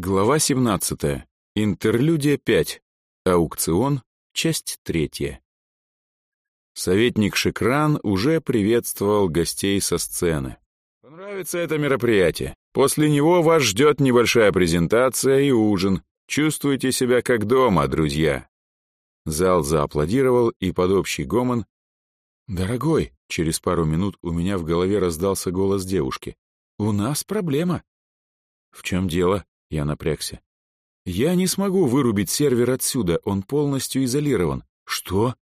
Глава 17. Интерлюдия 5. Аукцион. Часть 3. Советник Шекран уже приветствовал гостей со сцены. Понравится это мероприятие. После него вас ждет небольшая презентация и ужин. Чувствуйте себя как дома, друзья. Зал зааплодировал, и под общий гомон «Дорогой», через пару минут у меня в голове раздался голос девушки. «У нас проблема». «В чем дело?» Я напрягся. «Я не смогу вырубить сервер отсюда, он полностью изолирован». «Что?»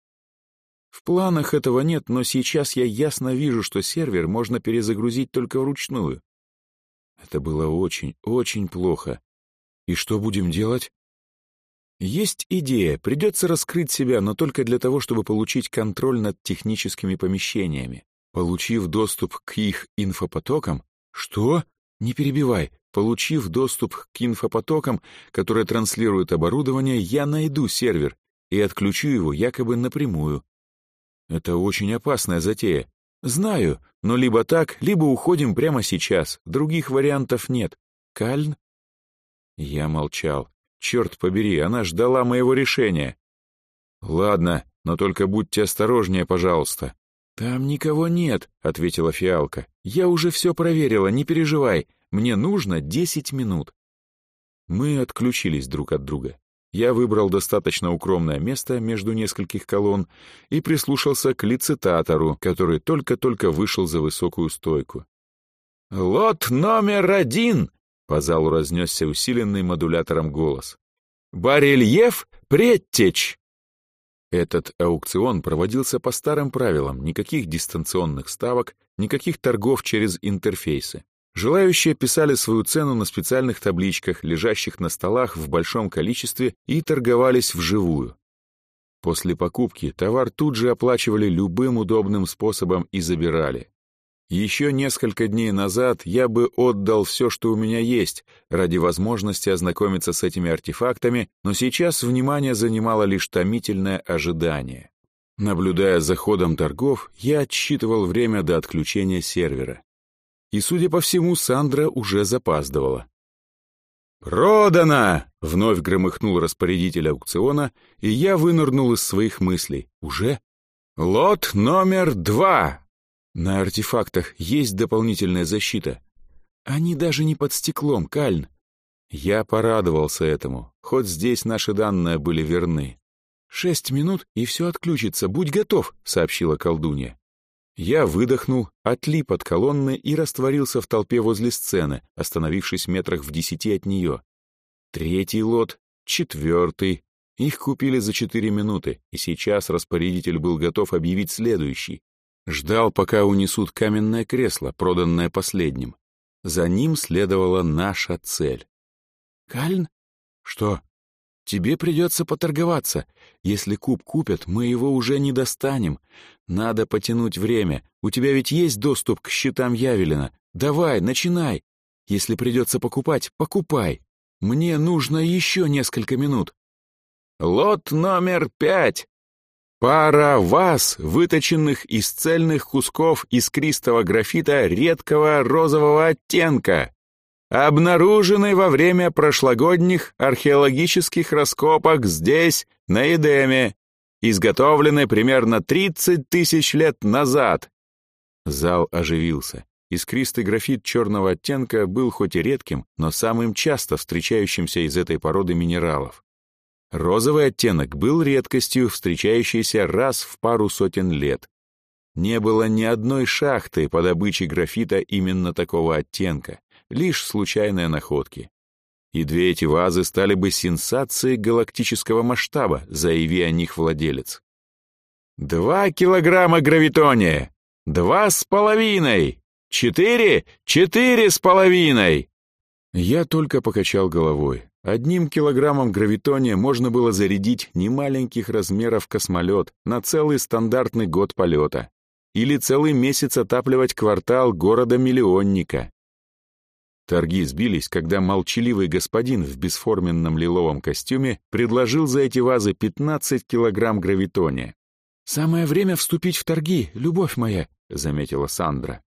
В планах этого нет, но сейчас я ясно вижу, что сервер можно перезагрузить только вручную. Это было очень, очень плохо. И что будем делать? Есть идея, придется раскрыть себя, но только для того, чтобы получить контроль над техническими помещениями. Получив доступ к их инфопотокам... Что? Не перебивай. Получив доступ к инфопотокам, которые транслируют оборудование, я найду сервер и отключу его якобы напрямую. Это очень опасная затея. Знаю, но либо так, либо уходим прямо сейчас. Других вариантов нет. Кальн? Я молчал. Черт побери, она ждала моего решения. Ладно, но только будьте осторожнее, пожалуйста. Там никого нет, ответила фиалка. Я уже все проверила, не переживай. Мне нужно десять минут. Мы отключились друг от друга. Я выбрал достаточно укромное место между нескольких колонн и прислушался к лицитатору, который только-только вышел за высокую стойку. «Лот номер один!» — по залу разнесся усиленный модулятором голос. «Барельеф предтеч!» Этот аукцион проводился по старым правилам, никаких дистанционных ставок, никаких торгов через интерфейсы. Желающие писали свою цену на специальных табличках, лежащих на столах в большом количестве, и торговались вживую. После покупки товар тут же оплачивали любым удобным способом и забирали. Еще несколько дней назад я бы отдал все, что у меня есть, ради возможности ознакомиться с этими артефактами, но сейчас внимание занимало лишь томительное ожидание. Наблюдая за ходом торгов, я отсчитывал время до отключения сервера и, судя по всему, Сандра уже запаздывала. «Продано!» — вновь громыхнул распорядитель аукциона, и я вынырнул из своих мыслей. «Уже?» «Лот номер два!» На артефактах есть дополнительная защита. Они даже не под стеклом, Кальн. Я порадовался этому, хоть здесь наши данные были верны. «Шесть минут, и все отключится, будь готов», — сообщила колдунья. Я выдохнул, отлип от колонны и растворился в толпе возле сцены, остановившись метрах в десяти от нее. Третий лот, четвертый. Их купили за четыре минуты, и сейчас распорядитель был готов объявить следующий. Ждал, пока унесут каменное кресло, проданное последним. За ним следовала наша цель. «Кальн?» «Что?» Тебе придется поторговаться. Если куб купят, мы его уже не достанем. Надо потянуть время. У тебя ведь есть доступ к счетам Явелина. Давай, начинай. Если придется покупать, покупай. Мне нужно еще несколько минут. Лот номер пять. Пара ваз, выточенных из цельных кусков искристого графита редкого розового оттенка обнаруженный во время прошлогодних археологических раскопок здесь, на Эдеме, изготовленный примерно 30 тысяч лет назад. Зал оживился. Искристый графит черного оттенка был хоть и редким, но самым часто встречающимся из этой породы минералов. Розовый оттенок был редкостью, встречающейся раз в пару сотен лет. Не было ни одной шахты по добыче графита именно такого оттенка лишь случайные находки. И две эти вазы стали бы сенсацией галактического масштаба, заяви о них владелец. «Два килограмма гравитония! Два с половиной! Четыре! Четыре с половиной!» Я только покачал головой. Одним килограммом гравитония можно было зарядить немаленьких размеров космолет на целый стандартный год полета. Или целый месяц отапливать квартал города-миллионника. Торги сбились, когда молчаливый господин в бесформенном лиловом костюме предложил за эти вазы 15 килограмм гравитония. «Самое время вступить в торги, любовь моя», — заметила Сандра.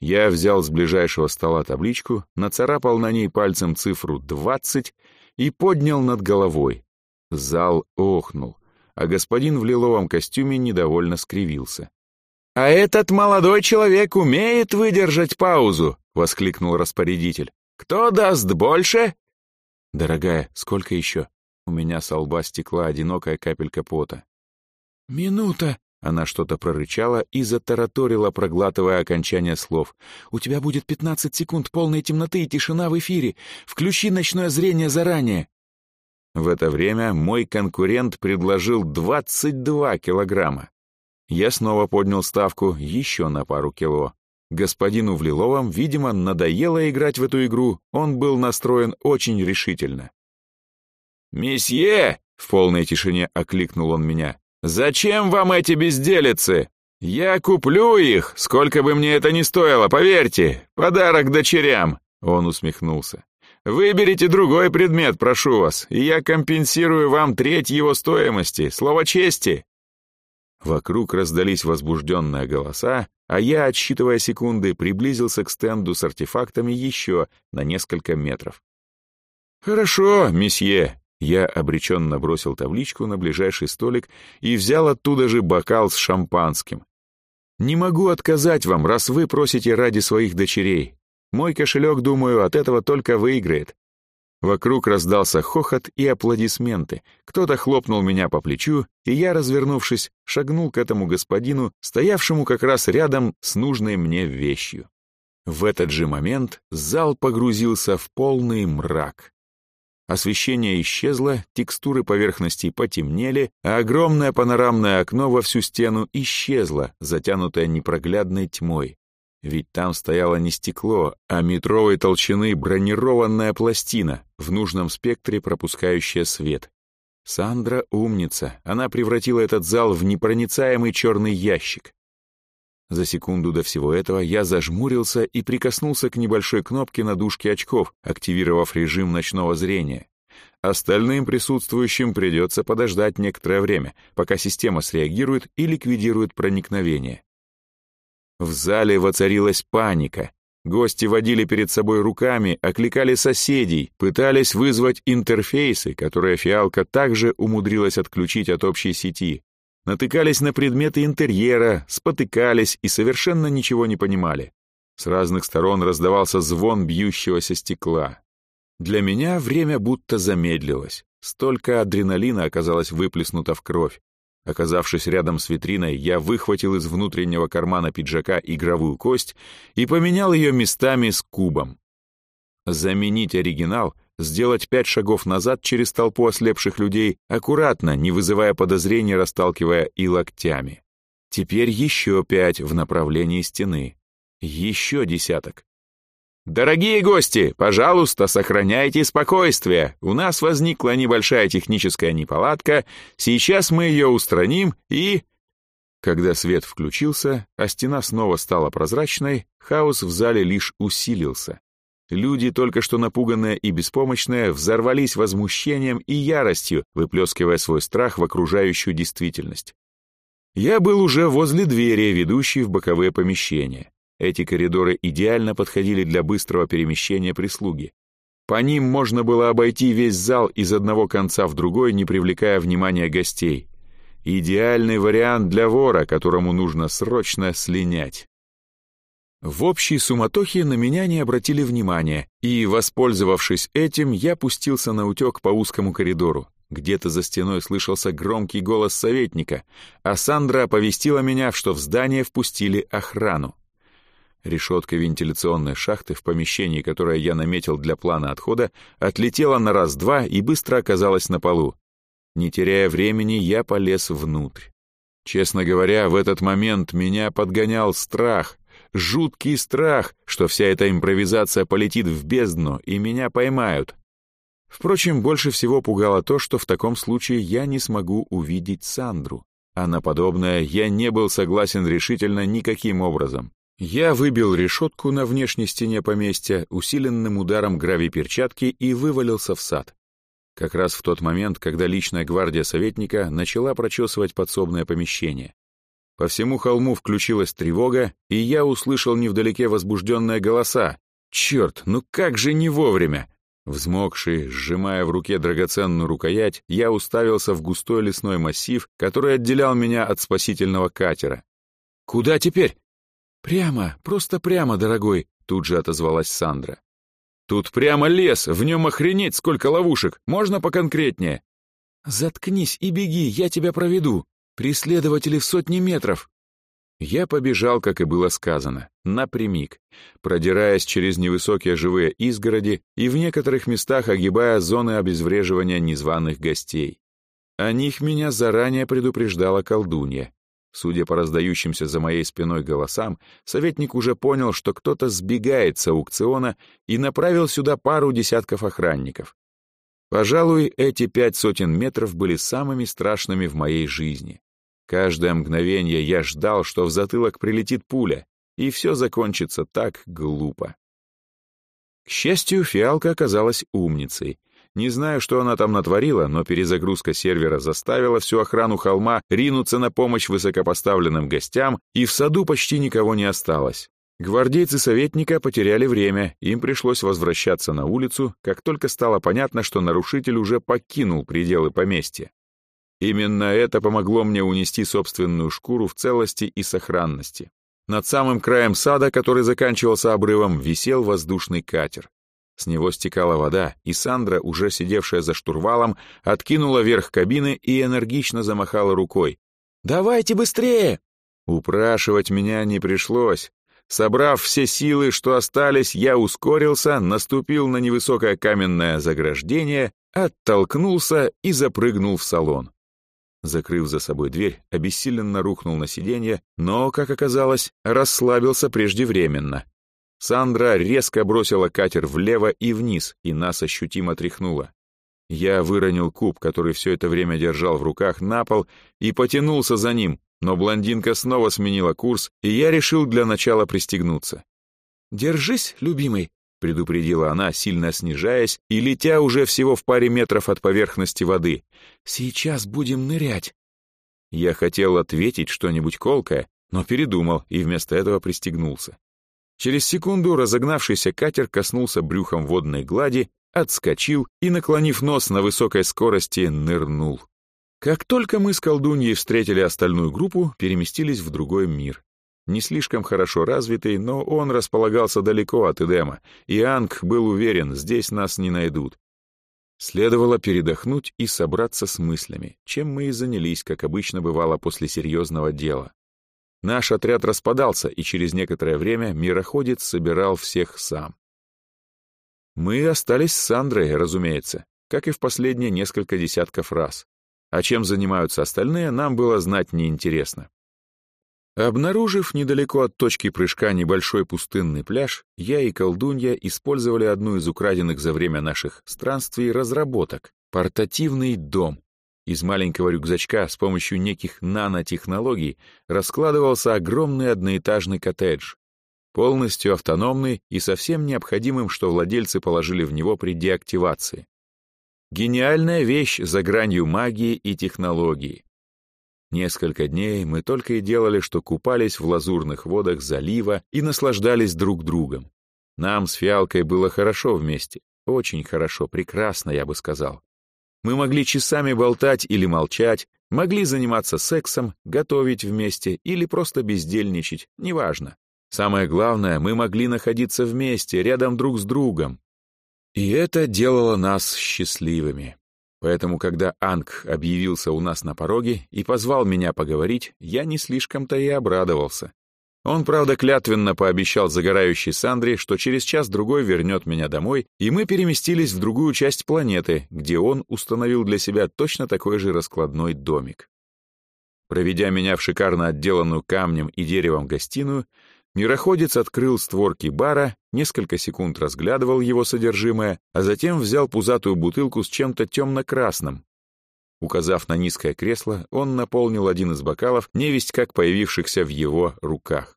Я взял с ближайшего стола табличку, нацарапал на ней пальцем цифру 20 и поднял над головой. Зал охнул, а господин в лиловом костюме недовольно скривился. «А этот молодой человек умеет выдержать паузу!» — воскликнул распорядитель. «Кто даст больше?» «Дорогая, сколько еще?» У меня со лба стекла одинокая капелька пота. «Минута!» Она что-то прорычала и затараторила, проглатывая окончание слов. «У тебя будет пятнадцать секунд полной темноты и тишина в эфире. Включи ночное зрение заранее». В это время мой конкурент предложил двадцать два килограмма. Я снова поднял ставку еще на пару кило. Господину в лиловом, видимо, надоело играть в эту игру, он был настроен очень решительно. «Месье!» — в полной тишине окликнул он меня. «Зачем вам эти безделицы? Я куплю их, сколько бы мне это ни стоило, поверьте. Подарок дочерям!» Он усмехнулся. «Выберите другой предмет, прошу вас, и я компенсирую вам треть его стоимости. Слово чести!» Вокруг раздались возбужденные голоса, а я, отсчитывая секунды, приблизился к стенду с артефактами еще на несколько метров. «Хорошо, месье!» Я обреченно бросил табличку на ближайший столик и взял оттуда же бокал с шампанским. «Не могу отказать вам, раз вы просите ради своих дочерей. Мой кошелек, думаю, от этого только выиграет. Вокруг раздался хохот и аплодисменты. Кто-то хлопнул меня по плечу, и я, развернувшись, шагнул к этому господину, стоявшему как раз рядом с нужной мне вещью. В этот же момент зал погрузился в полный мрак. Освещение исчезло, текстуры поверхностей потемнели, а огромное панорамное окно во всю стену исчезло, затянутое непроглядной тьмой. Ведь там стояло не стекло, а метровой толщины бронированная пластина, в нужном спектре пропускающая свет. Сандра умница, она превратила этот зал в непроницаемый черный ящик. За секунду до всего этого я зажмурился и прикоснулся к небольшой кнопке на дужке очков, активировав режим ночного зрения. Остальным присутствующим придется подождать некоторое время, пока система среагирует и ликвидирует проникновение. В зале воцарилась паника. Гости водили перед собой руками, окликали соседей, пытались вызвать интерфейсы, которые фиалка также умудрилась отключить от общей сети. Натыкались на предметы интерьера, спотыкались и совершенно ничего не понимали. С разных сторон раздавался звон бьющегося стекла. Для меня время будто замедлилось. Столько адреналина оказалось выплеснуто в кровь. Оказавшись рядом с витриной, я выхватил из внутреннего кармана пиджака игровую кость и поменял ее местами с кубом. Заменить оригинал, сделать пять шагов назад через толпу ослепших людей, аккуратно, не вызывая подозрений, расталкивая и локтями. Теперь еще пять в направлении стены. Еще десяток. «Дорогие гости, пожалуйста, сохраняйте спокойствие. У нас возникла небольшая техническая неполадка. Сейчас мы ее устраним и...» Когда свет включился, а стена снова стала прозрачной, хаос в зале лишь усилился. Люди, только что напуганные и беспомощные, взорвались возмущением и яростью, выплескивая свой страх в окружающую действительность. Я был уже возле двери, ведущей в боковые помещения. Эти коридоры идеально подходили для быстрого перемещения прислуги. По ним можно было обойти весь зал из одного конца в другой, не привлекая внимания гостей. Идеальный вариант для вора, которому нужно срочно слинять. В общей суматохе на меня не обратили внимания, и, воспользовавшись этим, я пустился на утек по узкому коридору. Где-то за стеной слышался громкий голос советника, а Сандра оповестила меня, что в здание впустили охрану. Решетка вентиляционной шахты в помещении, которое я наметил для плана отхода, отлетела на раз-два и быстро оказалась на полу. Не теряя времени, я полез внутрь. Честно говоря, в этот момент меня подгонял страх, жуткий страх, что вся эта импровизация полетит в бездну и меня поймают. Впрочем, больше всего пугало то, что в таком случае я не смогу увидеть Сандру. А на подобное я не был согласен решительно никаким образом. Я выбил решетку на внешней стене поместья усиленным ударом гравий-перчатки и вывалился в сад. Как раз в тот момент, когда личная гвардия советника начала прочесывать подсобное помещение. По всему холму включилась тревога, и я услышал невдалеке возбужденные голоса. Черт, ну как же не вовремя! Взмокший, сжимая в руке драгоценную рукоять, я уставился в густой лесной массив, который отделял меня от спасительного катера. «Куда теперь?» «Прямо, просто прямо, дорогой», — тут же отозвалась Сандра. «Тут прямо лес, в нем охренеть сколько ловушек, можно поконкретнее?» «Заткнись и беги, я тебя проведу. Преследователи в сотни метров». Я побежал, как и было сказано, напрямик, продираясь через невысокие живые изгороди и в некоторых местах огибая зоны обезвреживания незваных гостей. О них меня заранее предупреждала колдунья. Судя по раздающимся за моей спиной голосам, советник уже понял, что кто-то сбегает с аукциона и направил сюда пару десятков охранников. Пожалуй, эти пять сотен метров были самыми страшными в моей жизни. Каждое мгновение я ждал, что в затылок прилетит пуля, и все закончится так глупо. К счастью, фиалка оказалась умницей. Не знаю, что она там натворила, но перезагрузка сервера заставила всю охрану холма ринуться на помощь высокопоставленным гостям, и в саду почти никого не осталось. Гвардейцы советника потеряли время, им пришлось возвращаться на улицу, как только стало понятно, что нарушитель уже покинул пределы поместья. Именно это помогло мне унести собственную шкуру в целости и сохранности. Над самым краем сада, который заканчивался обрывом, висел воздушный катер. С него стекала вода, и Сандра, уже сидевшая за штурвалом, откинула верх кабины и энергично замахала рукой. «Давайте быстрее!» Упрашивать меня не пришлось. Собрав все силы, что остались, я ускорился, наступил на невысокое каменное заграждение, оттолкнулся и запрыгнул в салон. Закрыв за собой дверь, обессиленно рухнул на сиденье, но, как оказалось, расслабился преждевременно. Сандра резко бросила катер влево и вниз, и нас ощутимо тряхнуло. Я выронил куб, который все это время держал в руках, на пол и потянулся за ним, но блондинка снова сменила курс, и я решил для начала пристегнуться. «Держись, любимый», предупредила она, сильно снижаясь и летя уже всего в паре метров от поверхности воды. «Сейчас будем нырять». Я хотел ответить что-нибудь колкое, но передумал и вместо этого пристегнулся. Через секунду разогнавшийся катер коснулся брюхом водной глади, отскочил и, наклонив нос на высокой скорости, нырнул. Как только мы с колдуньей встретили остальную группу, переместились в другой мир не слишком хорошо развитый, но он располагался далеко от Эдема, и Анг был уверен, здесь нас не найдут. Следовало передохнуть и собраться с мыслями, чем мы и занялись, как обычно бывало после серьезного дела. Наш отряд распадался, и через некоторое время мироходец собирал всех сам. Мы остались с Сандрой, разумеется, как и в последние несколько десятков раз. А чем занимаются остальные, нам было знать неинтересно. Обнаружив недалеко от точки прыжка небольшой пустынный пляж, я и колдунья использовали одну из украденных за время наших странствий разработок — портативный дом. Из маленького рюкзачка с помощью неких нанотехнологий раскладывался огромный одноэтажный коттедж, полностью автономный и совсем необходимым, что владельцы положили в него при деактивации. Гениальная вещь за гранью магии и технологии. Несколько дней мы только и делали, что купались в лазурных водах залива и наслаждались друг другом. Нам с Фиалкой было хорошо вместе. Очень хорошо, прекрасно, я бы сказал. Мы могли часами болтать или молчать, могли заниматься сексом, готовить вместе или просто бездельничать, неважно. Самое главное, мы могли находиться вместе, рядом друг с другом. И это делало нас счастливыми. Поэтому, когда Анг объявился у нас на пороге и позвал меня поговорить, я не слишком-то и обрадовался. Он, правда, клятвенно пообещал загорающей Сандре, что через час-другой вернет меня домой, и мы переместились в другую часть планеты, где он установил для себя точно такой же раскладной домик. Проведя меня в шикарно отделанную камнем и деревом гостиную, Мироходец открыл створки бара, несколько секунд разглядывал его содержимое, а затем взял пузатую бутылку с чем-то темно-красным. Указав на низкое кресло, он наполнил один из бокалов, невесть как появившихся в его руках.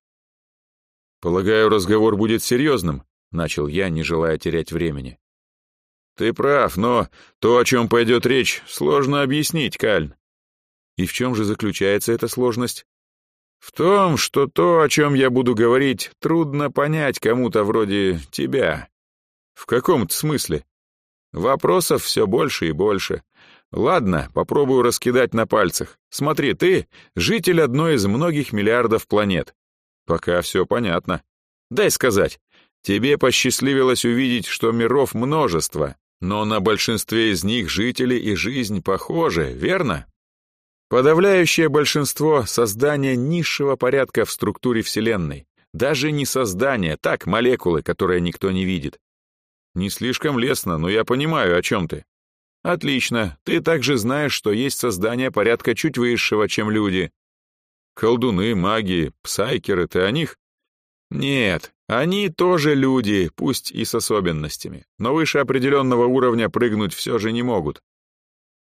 «Полагаю, разговор будет серьезным», — начал я, не желая терять времени. «Ты прав, но то, о чем пойдет речь, сложно объяснить, Кальн». «И в чем же заключается эта сложность?» В том, что то, о чем я буду говорить, трудно понять кому-то вроде тебя. В каком-то смысле. Вопросов все больше и больше. Ладно, попробую раскидать на пальцах. Смотри, ты — житель одной из многих миллиардов планет. Пока все понятно. Дай сказать, тебе посчастливилось увидеть, что миров множество, но на большинстве из них жители и жизнь похожи, верно? Подавляющее большинство — создания низшего порядка в структуре Вселенной. Даже не создание, так, молекулы, которые никто не видит. Не слишком лестно, но я понимаю, о чем ты. Отлично, ты также знаешь, что есть создание порядка чуть высшего, чем люди. Колдуны, маги, псайкеры, ты о них? Нет, они тоже люди, пусть и с особенностями, но выше определенного уровня прыгнуть все же не могут.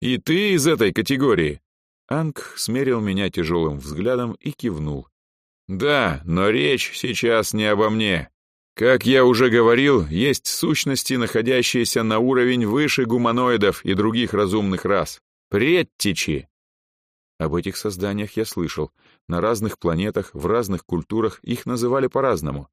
И ты из этой категории. Анг смерил меня тяжелым взглядом и кивнул. «Да, но речь сейчас не обо мне. Как я уже говорил, есть сущности, находящиеся на уровень выше гуманоидов и других разумных рас. Предтечи!» Об этих созданиях я слышал. На разных планетах, в разных культурах их называли по-разному.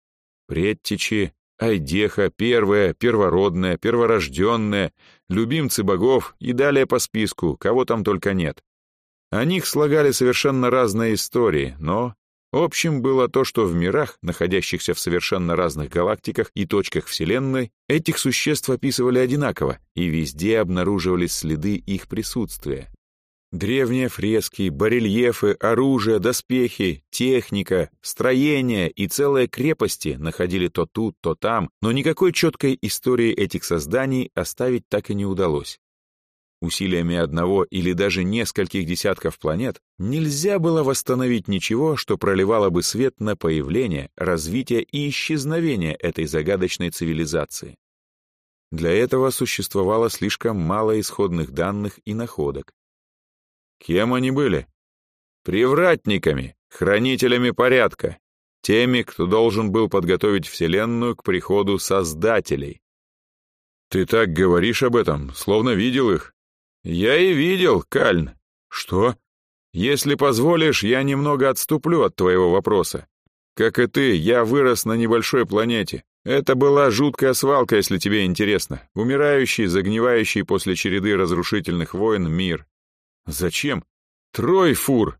Предтечи, Айдеха, первая, первородная, перворожденная, любимцы богов и далее по списку, кого там только нет. О них слагали совершенно разные истории, но общим было то, что в мирах, находящихся в совершенно разных галактиках и точках Вселенной, этих существ описывали одинаково, и везде обнаруживались следы их присутствия. Древние фрески, барельефы, оружие, доспехи, техника, строения и целые крепости находили то тут, то там, но никакой четкой истории этих созданий оставить так и не удалось. Усилиями одного или даже нескольких десятков планет нельзя было восстановить ничего, что проливало бы свет на появление, развитие и исчезновение этой загадочной цивилизации. Для этого существовало слишком мало исходных данных и находок. Кем они были? Привратниками, хранителями порядка, теми, кто должен был подготовить Вселенную к приходу Создателей. Ты так говоришь об этом, словно видел их. «Я и видел, Кальн». «Что?» «Если позволишь, я немного отступлю от твоего вопроса. Как и ты, я вырос на небольшой планете. Это была жуткая свалка, если тебе интересно. Умирающий, загнивающий после череды разрушительных войн мир. Зачем? Трой фур.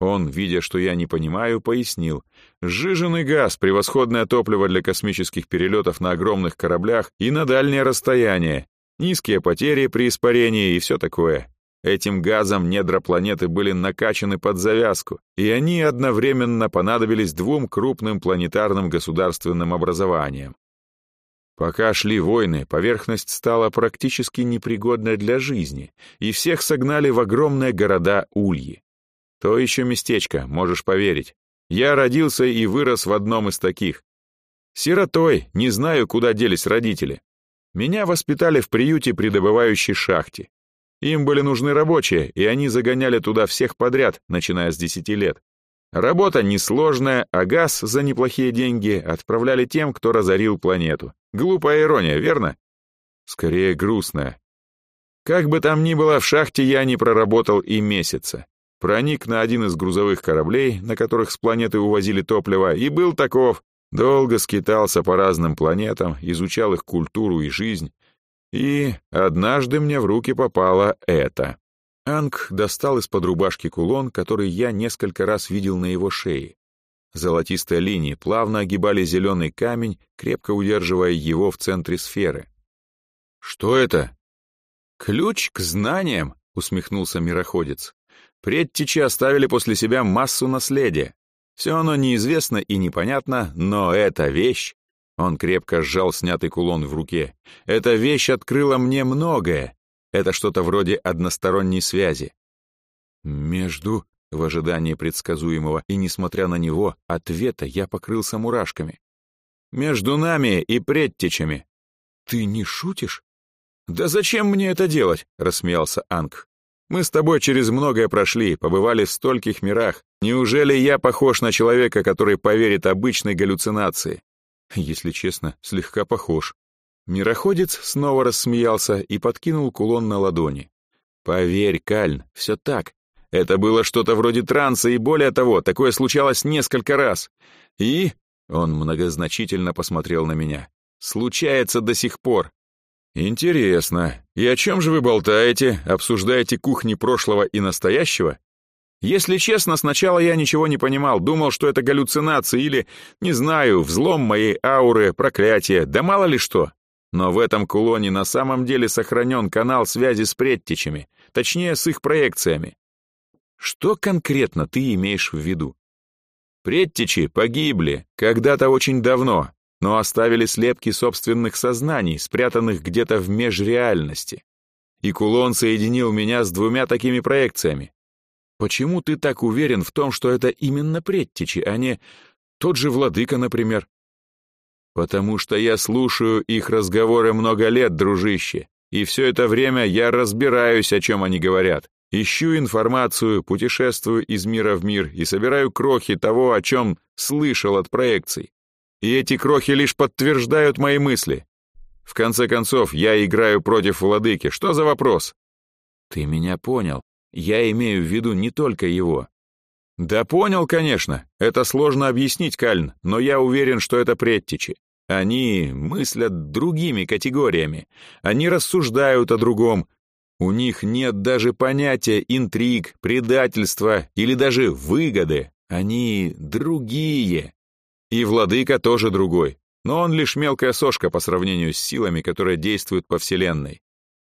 Он, видя, что я не понимаю, пояснил. Сжиженный газ — превосходное топливо для космических перелетов на огромных кораблях и на дальнее расстояние. Низкие потери при испарении и все такое. Этим газом недра планеты были накачаны под завязку, и они одновременно понадобились двум крупным планетарным государственным образованиям. Пока шли войны, поверхность стала практически непригодной для жизни, и всех согнали в огромные города Ульи. То еще местечко, можешь поверить. Я родился и вырос в одном из таких. Сиротой, не знаю, куда делись родители. Меня воспитали в приюте при добывающей шахте. Им были нужны рабочие, и они загоняли туда всех подряд, начиная с 10 лет. Работа несложная, а газ за неплохие деньги отправляли тем, кто разорил планету. Глупая ирония, верно? Скорее грустная. Как бы там ни было, в шахте я не проработал и месяца. Проник на один из грузовых кораблей, на которых с планеты увозили топливо, и был таков. Долго скитался по разным планетам, изучал их культуру и жизнь. И однажды мне в руки попало это. Анг достал из-под рубашки кулон, который я несколько раз видел на его шее. Золотистые линии плавно огибали зеленый камень, крепко удерживая его в центре сферы. «Что это?» «Ключ к знаниям», — усмехнулся мироходец. «Предтечи оставили после себя массу наследия. Все оно неизвестно и непонятно, но эта вещь... Он крепко сжал снятый кулон в руке. Эта вещь открыла мне многое. Это что-то вроде односторонней связи. Между... В ожидании предсказуемого и, несмотря на него, ответа я покрылся мурашками. «Между нами и предтечами». «Ты не шутишь?» «Да зачем мне это делать?» — рассмеялся Анг. Мы с тобой через многое прошли, побывали в стольких мирах. Неужели я похож на человека, который поверит обычной галлюцинации? Если честно, слегка похож. Мироходец снова рассмеялся и подкинул кулон на ладони. Поверь, Кальн, все так. Это было что-то вроде транса, и более того, такое случалось несколько раз. И... Он многозначительно посмотрел на меня. Случается до сих пор. Интересно. И о чем же вы болтаете? Обсуждаете кухни прошлого и настоящего? Если честно, сначала я ничего не понимал, думал, что это галлюцинации или, не знаю, взлом моей ауры, проклятие, да мало ли что. Но в этом кулоне на самом деле сохранен канал связи с предтечами, точнее, с их проекциями. Что конкретно ты имеешь в виду? Предтечи погибли когда-то очень давно, но оставили слепки собственных сознаний, спрятанных где-то в межреальности. И кулон соединил меня с двумя такими проекциями. Почему ты так уверен в том, что это именно предтечи, а не тот же владыка, например? Потому что я слушаю их разговоры много лет, дружище, и все это время я разбираюсь, о чем они говорят. Ищу информацию, путешествую из мира в мир и собираю крохи того, о чем слышал от проекций. И эти крохи лишь подтверждают мои мысли. В конце концов, я играю против владыки. Что за вопрос? Ты меня понял. Я имею в виду не только его. Да понял, конечно. Это сложно объяснить, Кальн, но я уверен, что это предтечи. Они мыслят другими категориями. Они рассуждают о другом. У них нет даже понятия интриг, предательства или даже выгоды. Они другие. И владыка тоже другой. Но он лишь мелкая сошка по сравнению с силами, которые действуют по Вселенной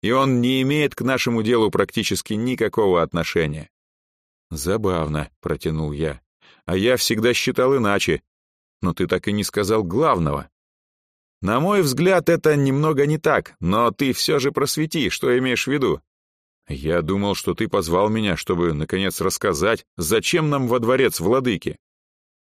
и он не имеет к нашему делу практически никакого отношения. Забавно, протянул я. А я всегда считал иначе. Но ты так и не сказал главного. На мой взгляд, это немного не так, но ты все же просвети, что имеешь в виду. Я думал, что ты позвал меня, чтобы, наконец, рассказать, зачем нам во дворец владыки.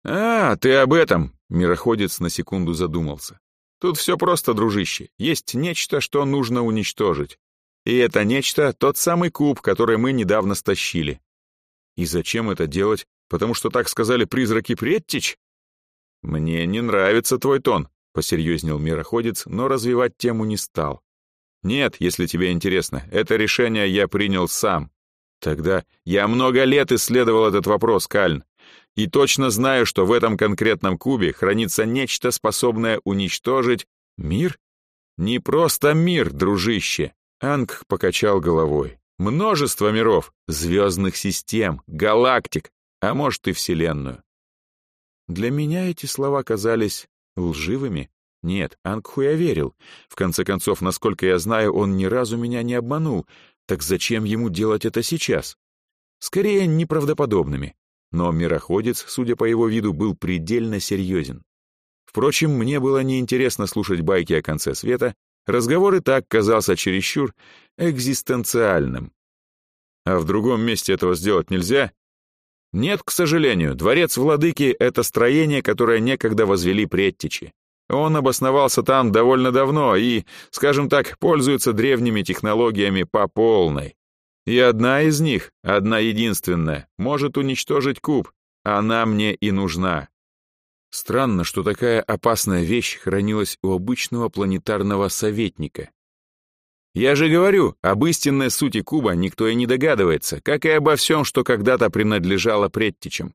А, ты об этом, мироходец на секунду задумался. Тут все просто, дружище. Есть нечто, что нужно уничтожить. И это нечто — тот самый куб, который мы недавно стащили. И зачем это делать? Потому что так сказали призраки Предтич? Мне не нравится твой тон, — посерьезнел мироходец, но развивать тему не стал. Нет, если тебе интересно, это решение я принял сам. Тогда я много лет исследовал этот вопрос, Кальн, и точно знаю, что в этом конкретном кубе хранится нечто, способное уничтожить мир. Не просто мир, дружище. Анг покачал головой. Множество миров, звездных систем, галактик, а может и Вселенную. Для меня эти слова казались лживыми. Нет, Ангху я верил. В конце концов, насколько я знаю, он ни разу меня не обманул. Так зачем ему делать это сейчас? Скорее, неправдоподобными но мироходец, судя по его виду, был предельно серьезен. Впрочем, мне было неинтересно слушать байки о конце света, разговор и так казался чересчур экзистенциальным. А в другом месте этого сделать нельзя? Нет, к сожалению, дворец владыки — это строение, которое некогда возвели предтечи. Он обосновался там довольно давно и, скажем так, пользуется древними технологиями по полной. И одна из них, одна единственная, может уничтожить куб. Она мне и нужна. Странно, что такая опасная вещь хранилась у обычного планетарного советника. Я же говорю, об истинной сути куба никто и не догадывается, как и обо всем, что когда-то принадлежало предтечам.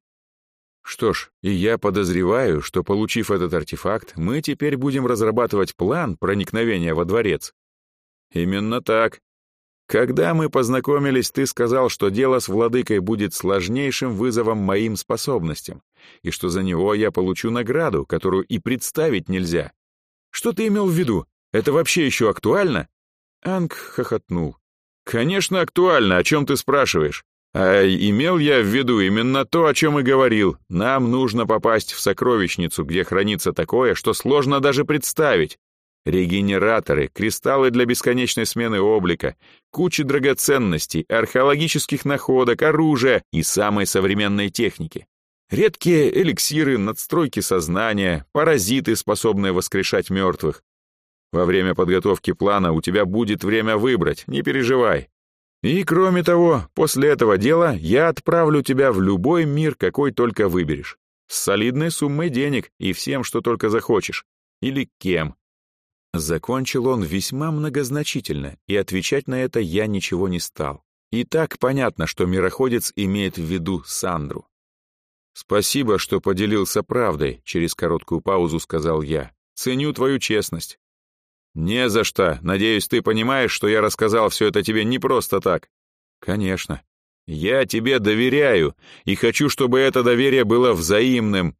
Что ж, и я подозреваю, что, получив этот артефакт, мы теперь будем разрабатывать план проникновения во дворец. Именно так, когда мы познакомились, ты сказал, что дело с владыкой будет сложнейшим вызовом моим способностям, и что за него я получу награду, которую и представить нельзя. Что ты имел в виду? Это вообще еще актуально? Анг хохотнул. Конечно, актуально, о чем ты спрашиваешь? А имел я в виду именно то, о чем и говорил. Нам нужно попасть в сокровищницу, где хранится такое, что сложно даже представить. Регенераторы, кристаллы для бесконечной смены облика, куча драгоценностей, археологических находок, оружия и самой современной техники. Редкие эликсиры, надстройки сознания, паразиты, способные воскрешать мертвых. Во время подготовки плана у тебя будет время выбрать, не переживай. И кроме того, после этого дела я отправлю тебя в любой мир, какой только выберешь. С солидной суммой денег и всем, что только захочешь. Или кем. Закончил он весьма многозначительно, и отвечать на это я ничего не стал. И так понятно, что мироходец имеет в виду Сандру. «Спасибо, что поделился правдой», — через короткую паузу сказал я. «Ценю твою честность». «Не за что. Надеюсь, ты понимаешь, что я рассказал все это тебе не просто так». «Конечно. Я тебе доверяю и хочу, чтобы это доверие было взаимным».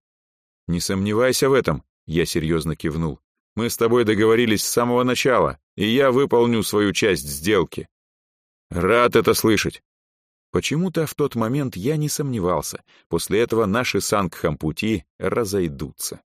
«Не сомневайся в этом», — я серьезно кивнул. «Мы с тобой договорились с самого начала, и я выполню свою часть сделки». «Рад это слышать. Почему-то в тот момент я не сомневался, после этого наши сангхам-пути разойдутся.